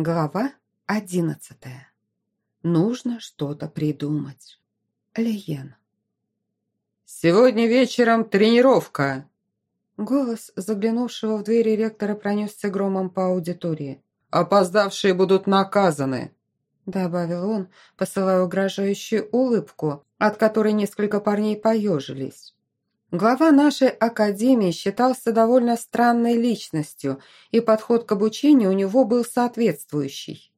Глава одиннадцатая. Нужно что-то придумать. Лиен. «Сегодня вечером тренировка!» Голос заглянувшего в двери ректора пронесся громом по аудитории. «Опоздавшие будут наказаны!» Добавил он, посылая угрожающую улыбку, от которой несколько парней поежились. Глава нашей академии считался довольно странной личностью, и подход к обучению у него был соответствующий.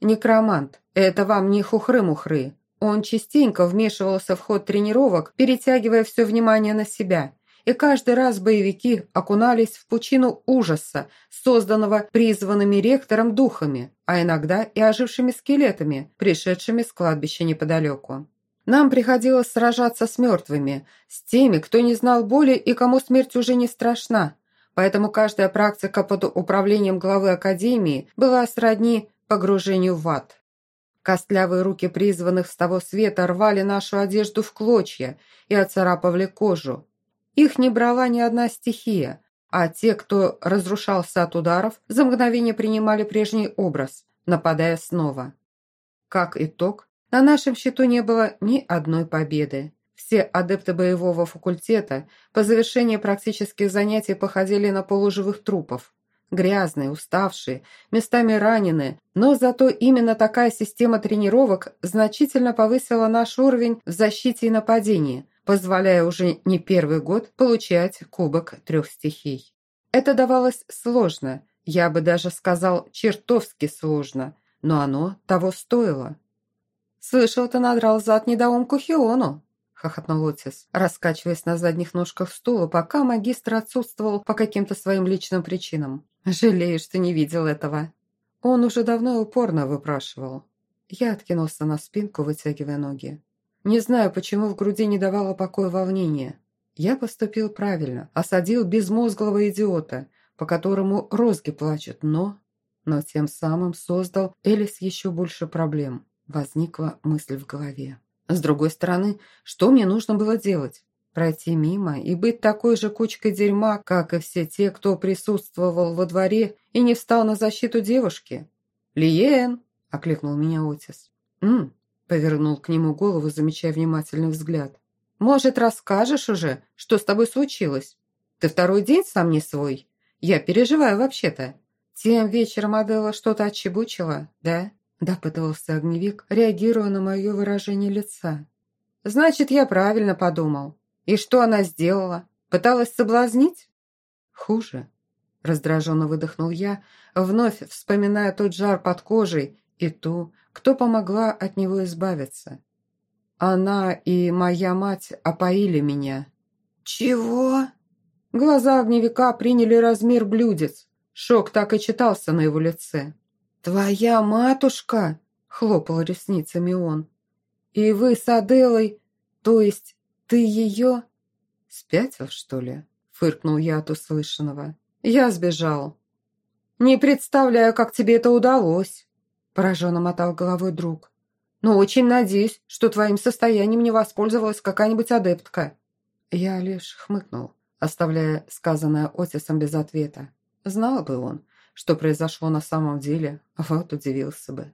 Некромант – это вам не хухры-мухры. Он частенько вмешивался в ход тренировок, перетягивая все внимание на себя. И каждый раз боевики окунались в пучину ужаса, созданного призванными ректором духами, а иногда и ожившими скелетами, пришедшими с кладбища неподалеку. Нам приходилось сражаться с мертвыми, с теми, кто не знал боли и кому смерть уже не страшна. Поэтому каждая практика под управлением главы Академии была сродни погружению в ад. Костлявые руки призванных с того света рвали нашу одежду в клочья и оцарапывали кожу. Их не брала ни одна стихия, а те, кто разрушался от ударов, за мгновение принимали прежний образ, нападая снова. Как итог, на нашем счету не было ни одной победы. Все адепты боевого факультета по завершении практических занятий походили на полуживых трупов. Грязные, уставшие, местами раненые, но зато именно такая система тренировок значительно повысила наш уровень в защите и нападении, позволяя уже не первый год получать кубок трех стихий. Это давалось сложно, я бы даже сказал чертовски сложно, но оно того стоило. «Слышал, ты надрал зад недоумку Хиону», – хохотнул Отис, раскачиваясь на задних ножках стула, пока магистр отсутствовал по каким-то своим личным причинам. «Жалею, что не видел этого». Он уже давно упорно выпрашивал. Я откинулся на спинку, вытягивая ноги. Не знаю, почему в груди не давало покоя волнение. Я поступил правильно, осадил безмозглого идиота, по которому розги плачут, но... Но тем самым создал Элис еще больше проблем. Возникла мысль в голове. С другой стороны, что мне нужно было делать? Пройти мимо и быть такой же кучкой дерьма, как и все те, кто присутствовал во дворе и не встал на защиту девушки? «Лиен!» – окликнул меня Отис. «М?» – повернул к нему голову, замечая внимательный взгляд. «Может, расскажешь уже, что с тобой случилось? Ты второй день сам не свой? Я переживаю вообще-то. Тем вечером Адела что-то отчебучила, да?» Допытывался огневик, реагируя на мое выражение лица. «Значит, я правильно подумал. И что она сделала? Пыталась соблазнить?» «Хуже», – раздраженно выдохнул я, вновь вспоминая тот жар под кожей и ту, кто помогла от него избавиться. «Она и моя мать опоили меня». «Чего?» Глаза огневика приняли размер блюдец. Шок так и читался на его лице. «Твоя матушка?» – хлопал ресницами он. «И вы с Аделой, то есть ты ее?» «Спятил, что ли?» – фыркнул я от услышанного. «Я сбежал». «Не представляю, как тебе это удалось», – пораженно мотал головой друг. «Но очень надеюсь, что твоим состоянием не воспользовалась какая-нибудь адептка». Я лишь хмыкнул, оставляя сказанное Отисом без ответа. Знал бы он, что произошло на самом деле, вот удивился бы.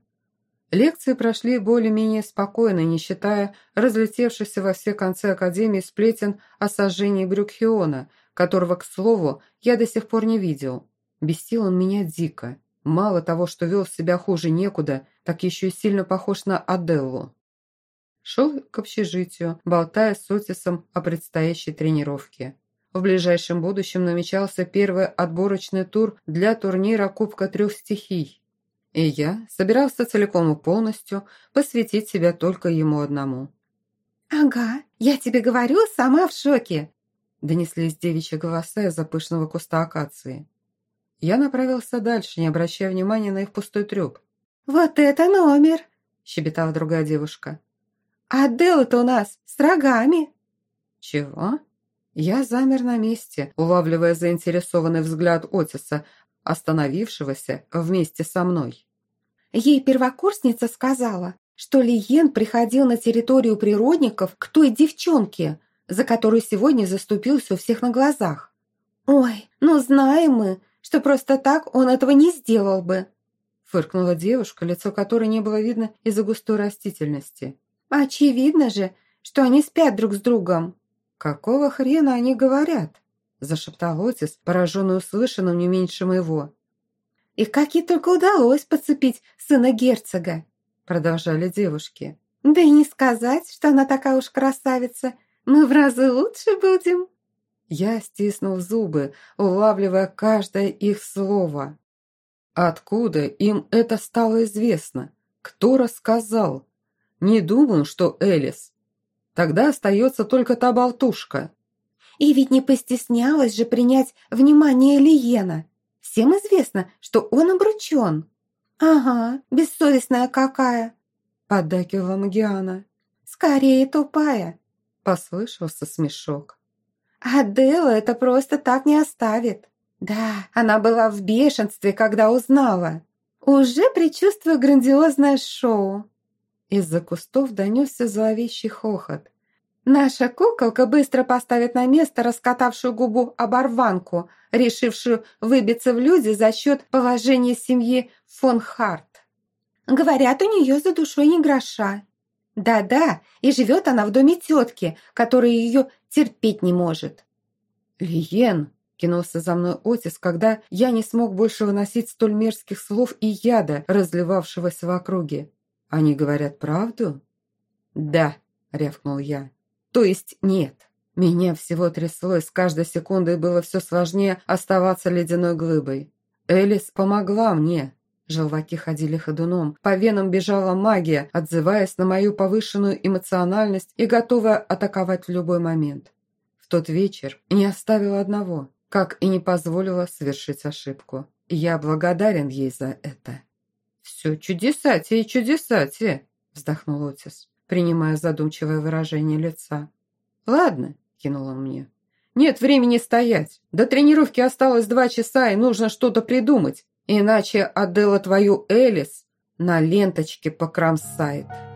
Лекции прошли более-менее спокойно, не считая разлетевшихся во все концы Академии сплетен о сожжении Брюкхиона, которого, к слову, я до сих пор не видел. Бесил он меня дико. Мало того, что вел себя хуже некуда, так еще и сильно похож на Аделлу. Шел к общежитию, болтая с Отисом о предстоящей тренировке. В ближайшем будущем намечался первый отборочный тур для турнира Кубка трех стихий. И я собирался целиком и полностью посвятить себя только ему одному. «Ага, я тебе говорю, сама в шоке!» Донеслись девичьи голоса из-за пышного куста акации. Я направился дальше, не обращая внимания на их пустой трюк. «Вот это номер!» – щебетала другая девушка. «А Делла-то у нас с рогами!» «Чего?» Я замер на месте, улавливая заинтересованный взгляд Отиса, остановившегося вместе со мной. Ей первокурсница сказала, что Лиен приходил на территорию природников к той девчонке, за которую сегодня заступился у всех на глазах. «Ой, ну знаем мы, что просто так он этого не сделал бы», фыркнула девушка, лицо которой не было видно из-за густой растительности. «Очевидно же, что они спят друг с другом». «Какого хрена они говорят?» зашептал Отис, пораженный услышанным не меньше моего. «И как ей только удалось подцепить сына герцога!» продолжали девушки. «Да и не сказать, что она такая уж красавица. Мы в разы лучше будем!» Я стиснул зубы, улавливая каждое их слово. Откуда им это стало известно? Кто рассказал? Не думаю, что Элис. Тогда остается только та болтушка. И ведь не постеснялась же принять внимание Лиена. Всем известно, что он обручен. «Ага, бессовестная какая!» – поддакивала Магиана. «Скорее тупая!» – послышался смешок. «Адела это просто так не оставит!» Да, она была в бешенстве, когда узнала. Уже предчувствую грандиозное шоу. Из-за кустов донесся зловещий хохот. Наша куколка быстро поставит на место раскатавшую губу оборванку, решившую выбиться в люди за счет положения семьи фон Харт. Говорят, у нее за душой не гроша. Да-да, и живет она в доме тетки, которая ее терпеть не может. «Лиен!» – кинулся за мной Отис, когда я не смог больше выносить столь мерзких слов и яда, разливавшегося в округе. «Они говорят правду?» «Да», – рявкнул я. То есть нет. Меня всего трясло, с каждой секундой было все сложнее оставаться ледяной глыбой. Элис помогла мне. Желваки ходили ходуном, по венам бежала магия, отзываясь на мою повышенную эмоциональность и готовая атаковать в любой момент. В тот вечер не оставила одного, как и не позволила совершить ошибку. Я благодарен ей за это. «Все чудесати и чудесати!» – вздохнул Отис принимая задумчивое выражение лица. «Ладно», – кинул он мне. «Нет времени стоять. До тренировки осталось два часа, и нужно что-то придумать. Иначе Адела твою Элис на ленточке покромсает».